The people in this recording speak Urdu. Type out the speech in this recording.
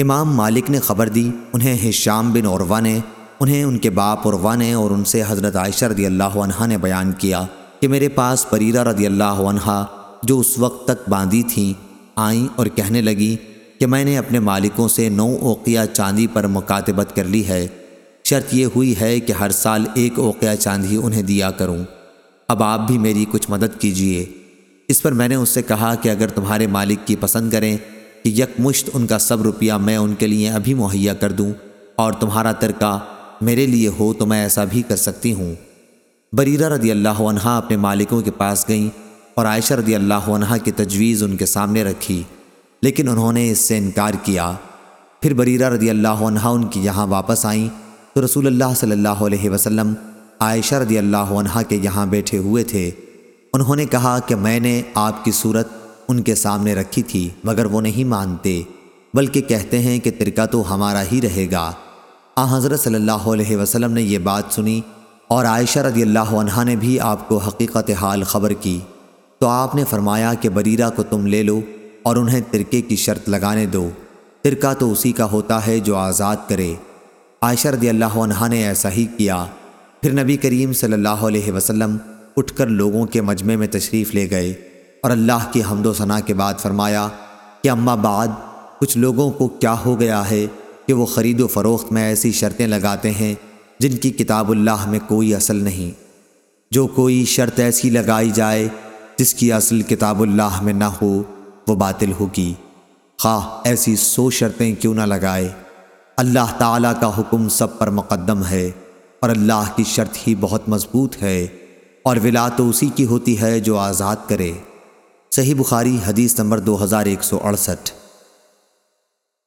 امام مالک نے خبر دی، انہیں ہشام بن عروہ نے، انہیں ان کے باپ عروہ نے اور ان سے حضرت عائشہ رضی اللہ عنہ نے بیان کیا کہ میرے پاس پریرہ رضی اللہ عنہ، جو اس وقت تک باندھی تھیں آئیں اور کہنے لگی کہ میں نے اپنے مالکوں سے نو اوقیہ چاندی پر مکاتبت کر لی ہے۔ شرط یہ ہوئی ہے کہ ہر سال ایک اوقیہ چاندی انہیں دیا کروں۔ اب آپ بھی میری کچھ مدد کیجیے۔ اس پر میں نے اس سے کہا کہ اگر تمہارے مالک کی پسند کریں کہ یک مشت ان کا سب روپیہ میں ان کے لیے ابھی مہیا کر دوں اور تمہارا ترکہ میرے لیے ہو تو میں ایسا بھی کر سکتی ہوں۔ بریرہ رضی اللہ عنہ اپنے مالکوں کے پاس گئیں اور عائشہ رضی اللہ عنہ کی تجویز ان کے سامنے رکھی، لیکن انہوں نے اس سے انکار کیا۔ پھر بریرہ رضی اللہ عنہ ان کی یہاں واپس آئیں تو رسول اللہ صلی اللہ علیہ وسلم عائشہ رضی اللہ عنہ کے یہاں بیٹھے ہوئے تھے۔ انہوں نے کہا کہ میں نے آپ کی صورت ان کے سامنے رکھی تھی، مگر وہ نہیں مانتے، بلکہ کہتے ہیں کہ ترکہ تو ہمارا ہی رہے گا۔ آ، حضرت صلی اللہ علیہ وسلم نے یہ بات سنی، اور عائشہ رضی اللہ عنہ نے بھی آپ کو حقیقت حال خبر کی۔ تو آپ نے فرمایا کہ بریرہ کو تم لے لو اور انہیں ترکے کی شرط لگانے دو۔ ترکہ تو اسی کا ہوتا ہے جو آزاد کرے۔ عائشہ رضی اللہ عنہ نے ایسا ہی کیا۔ پھر نبی کریم صلی اللہ علیہ وسلم اٹھ کر لوگوں کے مجمع میں تشریف لے گئے۔ اور اللہ کی حمد و ثناء کے بعد فرمایا کہ اما بعد کچھ لوگوں کو کیا ہو گیا ہے کہ وہ خرید و فروخت میں ایسی شرطیں لگاتے ہیں جن کی کتاب اللہ میں کوئی اصل نہیں۔ جو کوئی شرط ایسی لگائی جائے جس کی اصل کتاب اللہ میں نہ ہو، وہ باطل ہوگی۔ خواہ ایسی سو شرطیں کیوں نہ لگائے۔ اللہ تعالیٰ کا حکم سب پر مقدم ہے اور اللہ کی شرط ہی بہت مضبوط ہے اور ولا تو اسی کی ہوتی ہے جو آزاد کرے۔ صحیح بخاری حدیث نمبر دو ہزار ایک سو اڑسٹھ